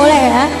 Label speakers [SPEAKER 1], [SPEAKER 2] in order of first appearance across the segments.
[SPEAKER 1] 过来人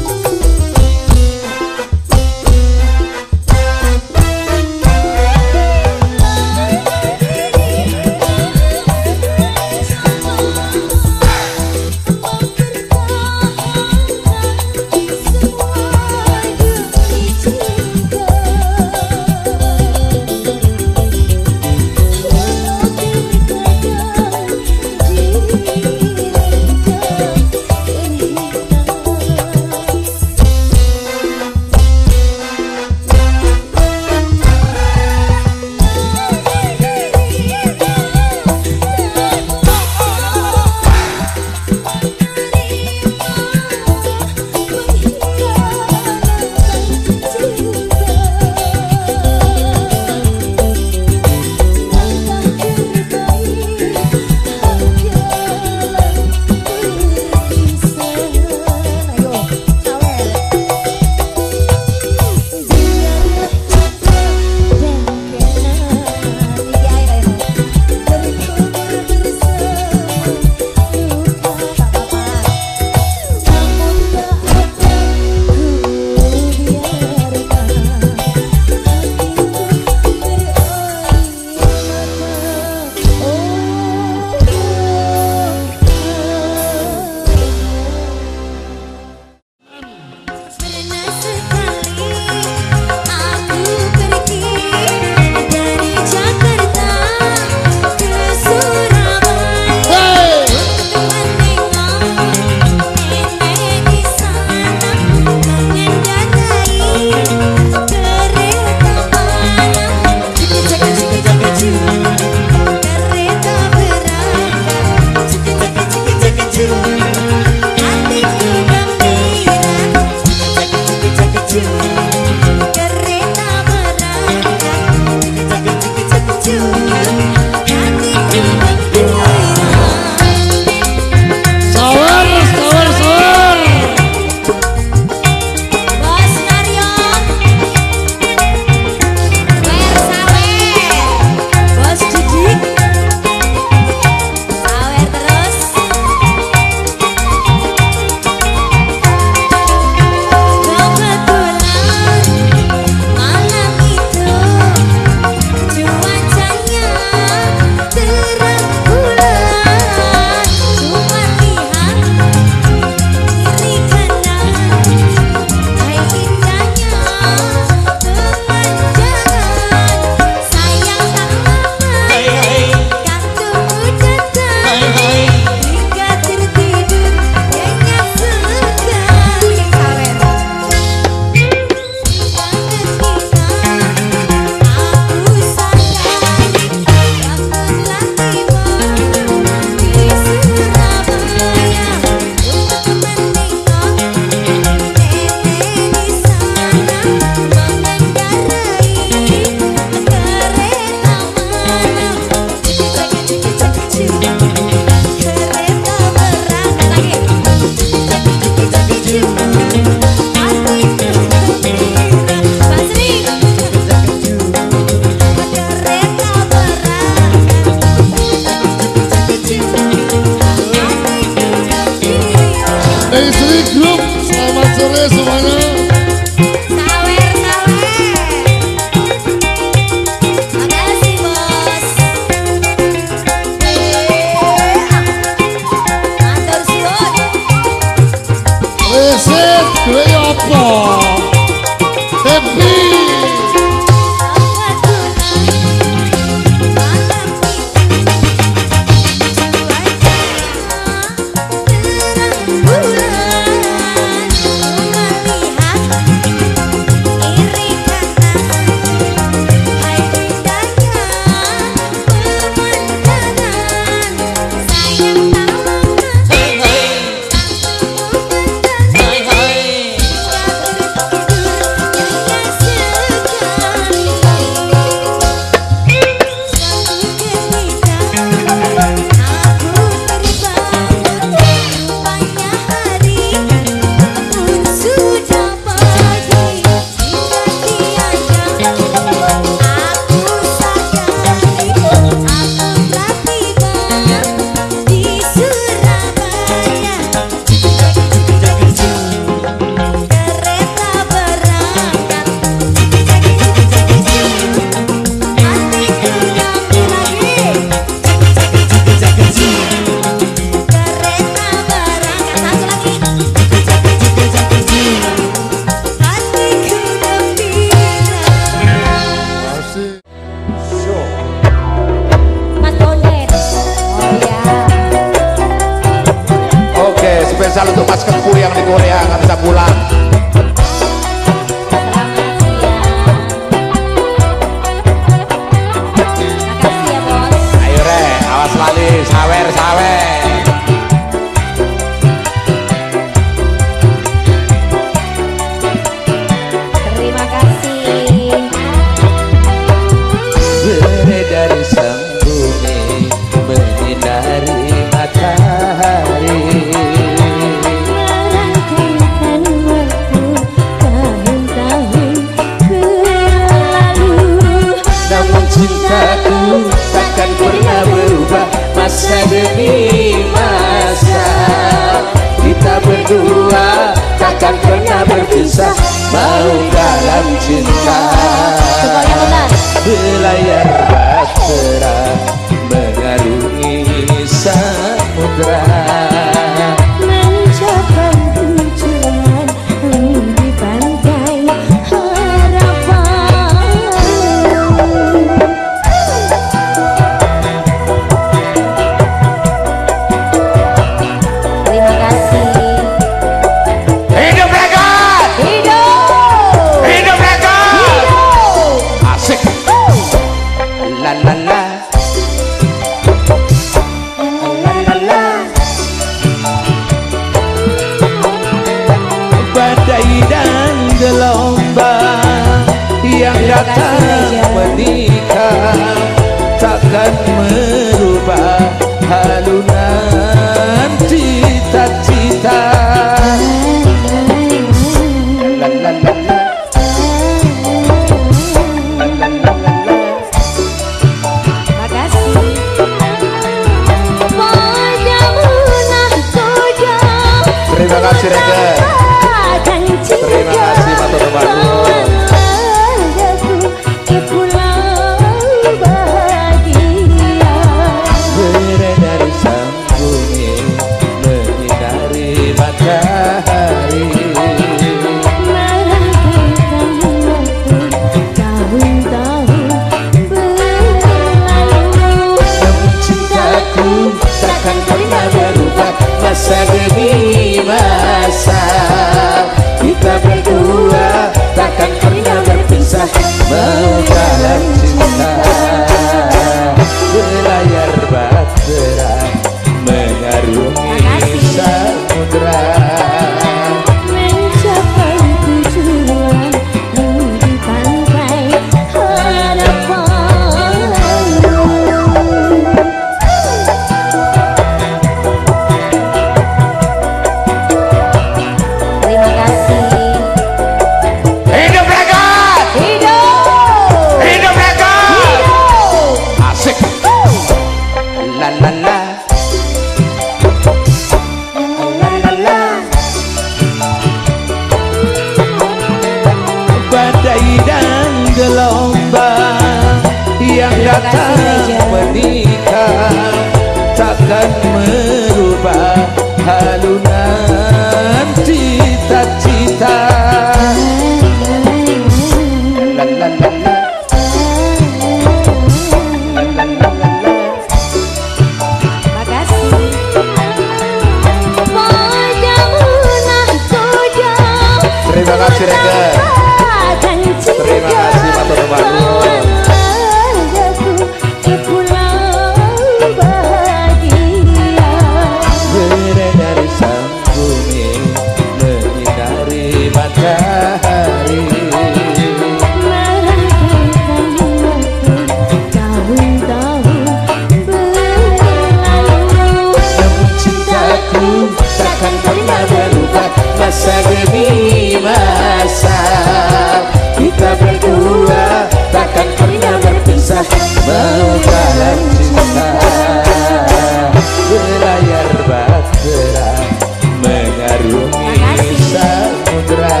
[SPEAKER 2] Terima kasih.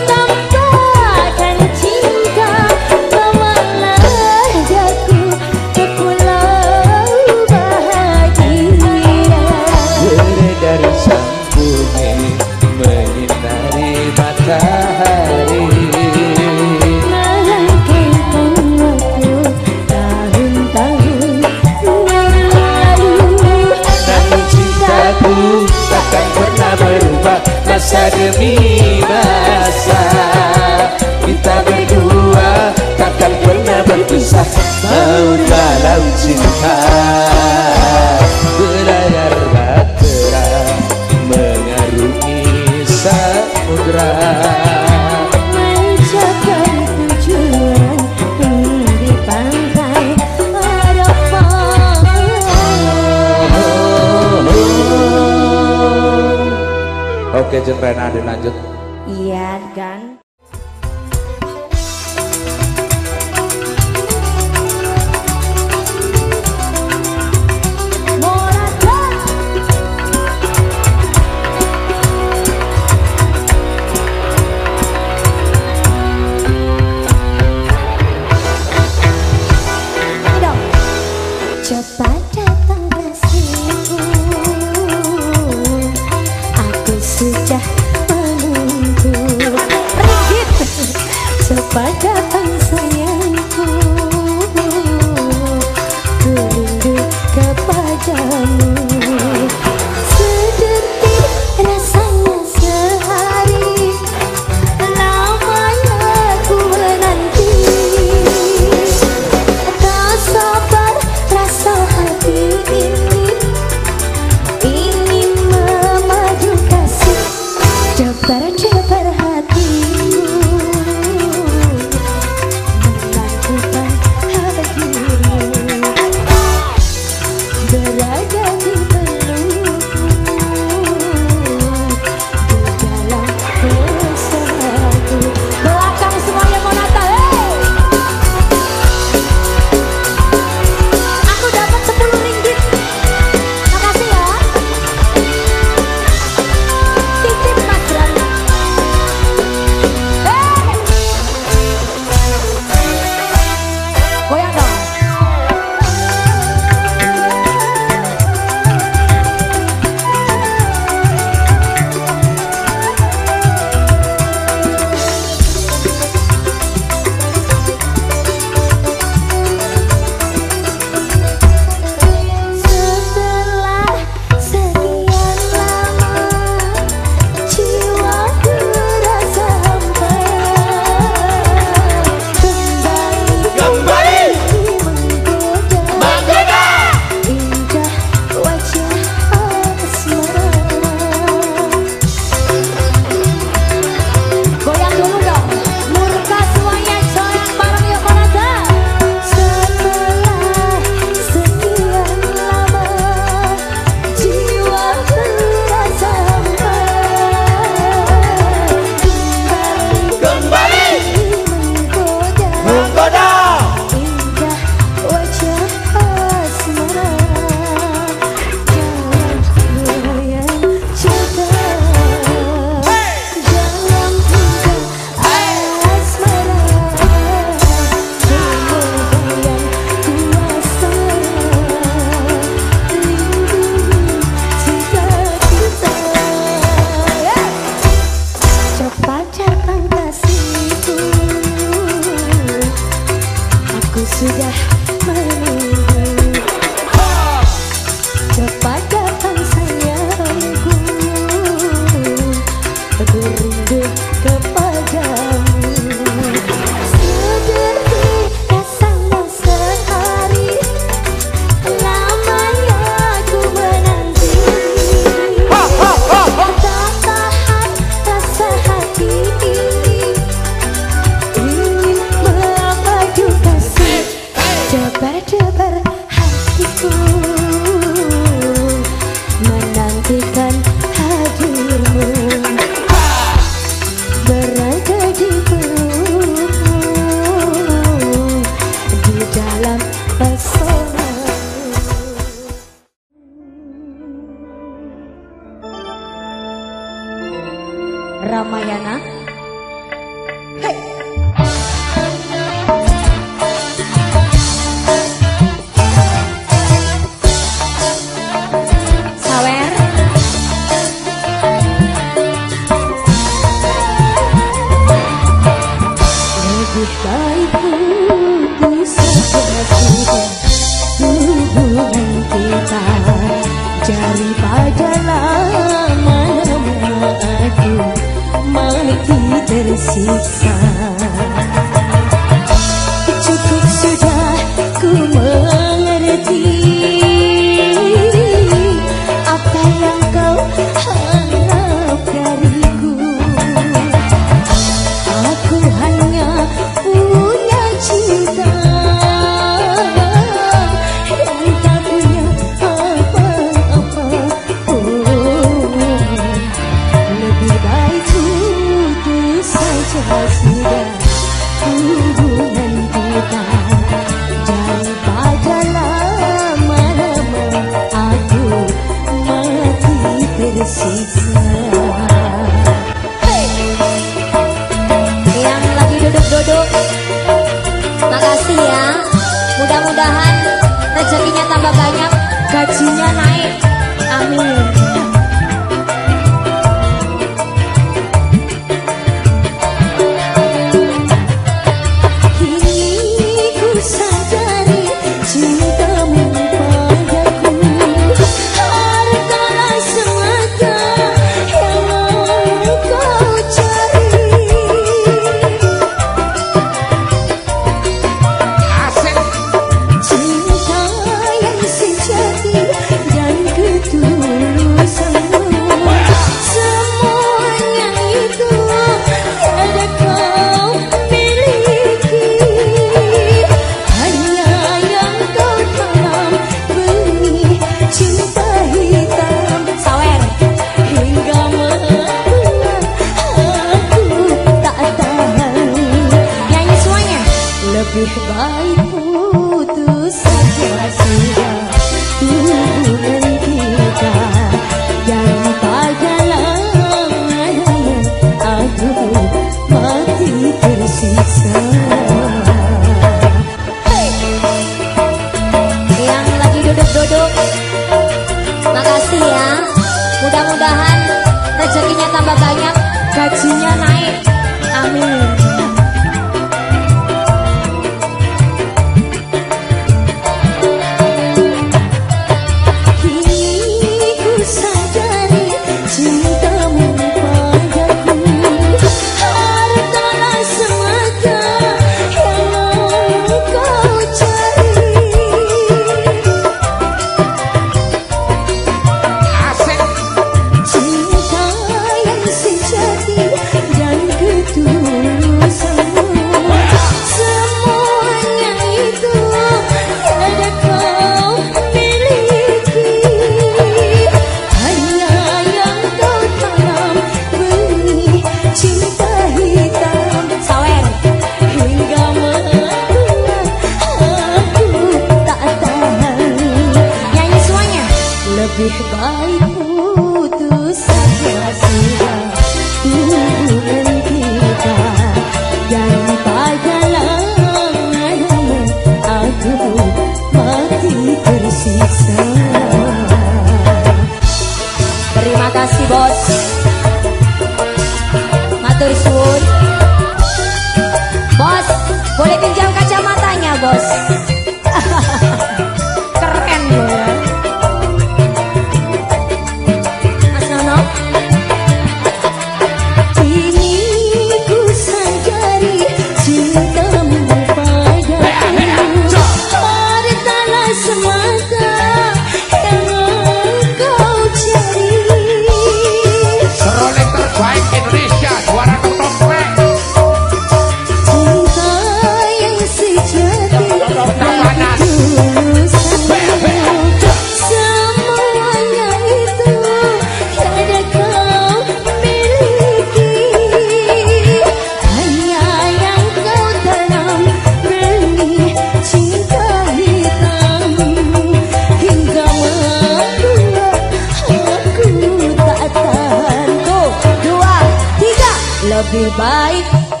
[SPEAKER 2] Lebih baik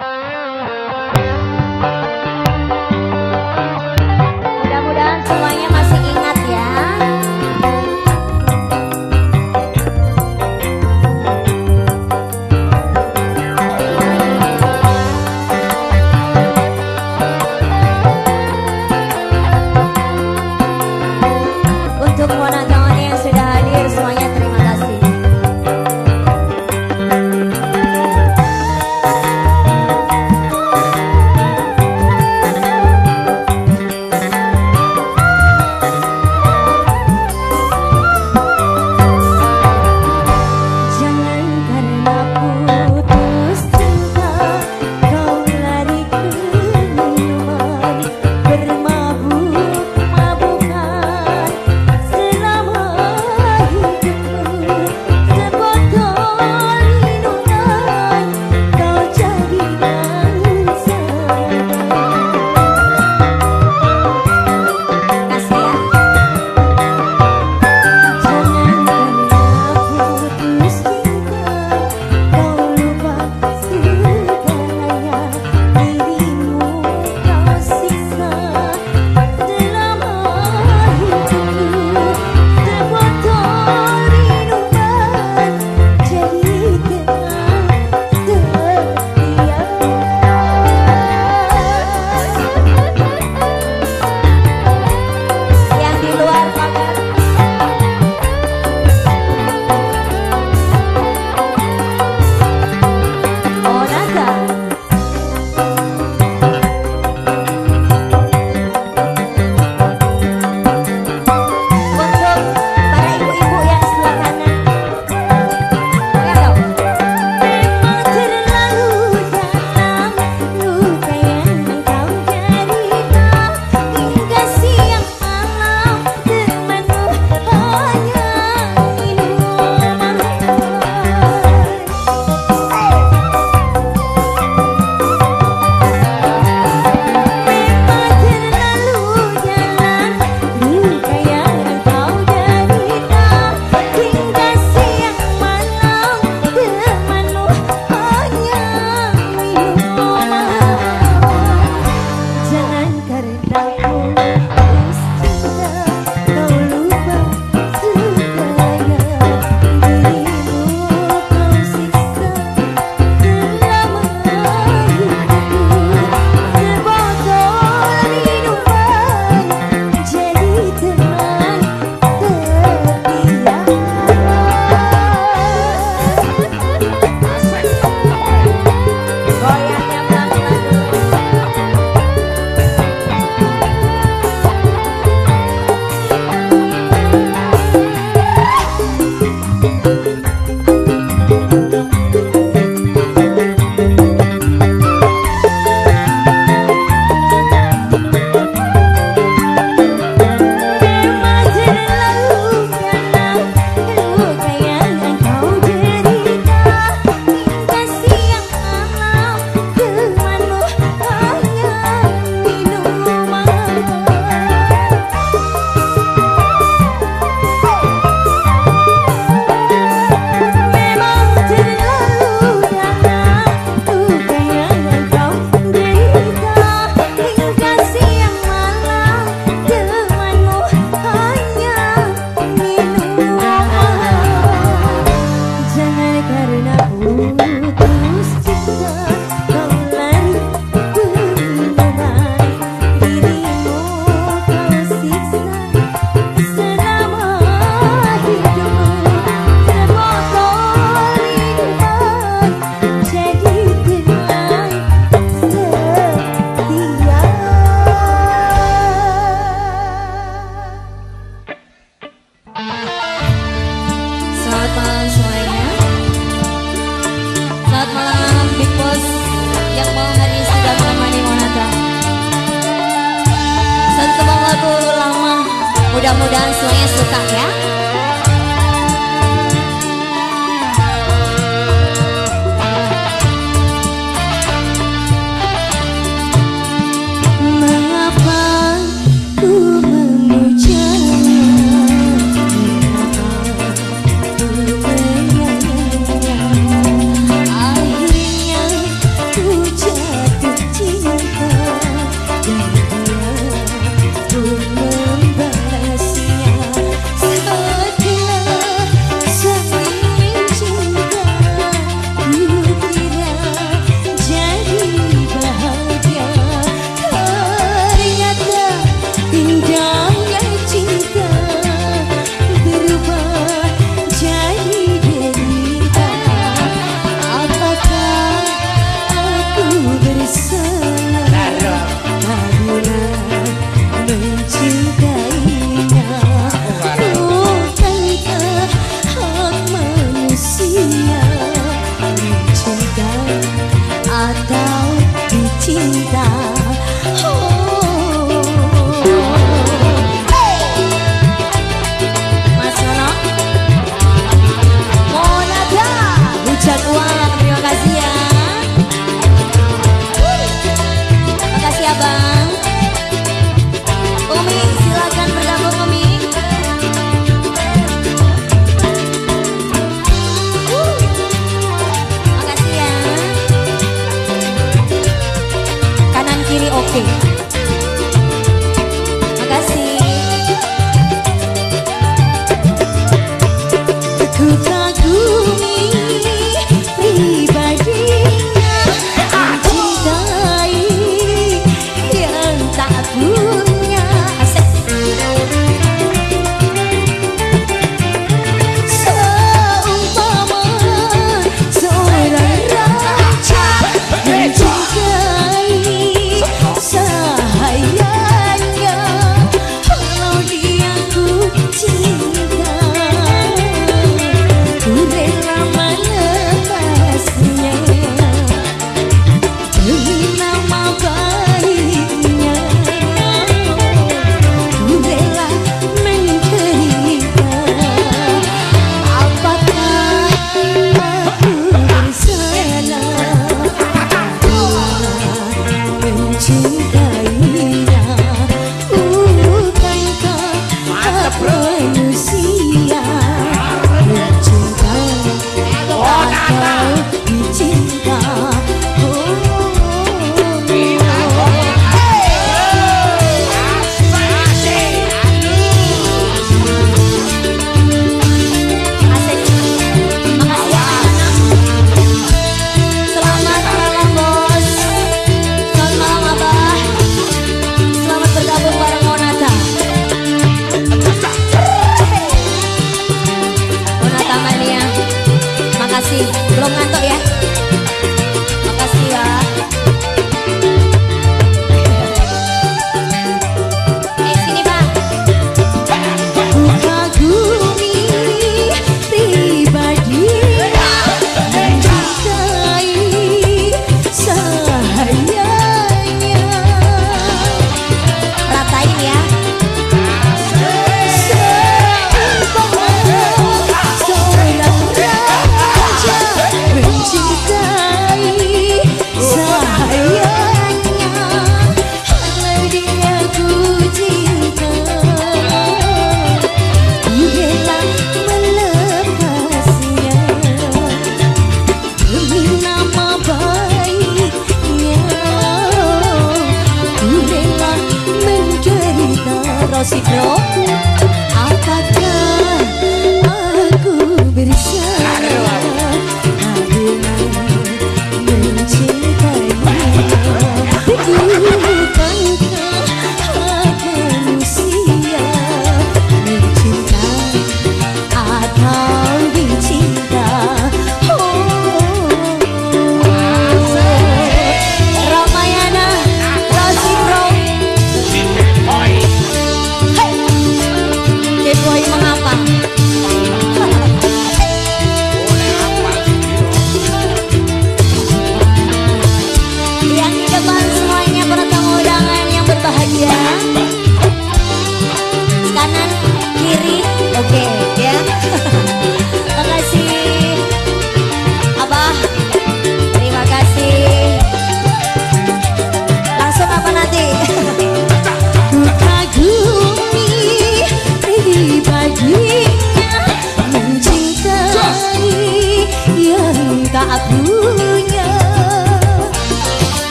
[SPEAKER 2] Bye.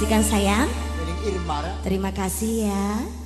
[SPEAKER 2] Dikasihkan sayang. Terima kasih ya.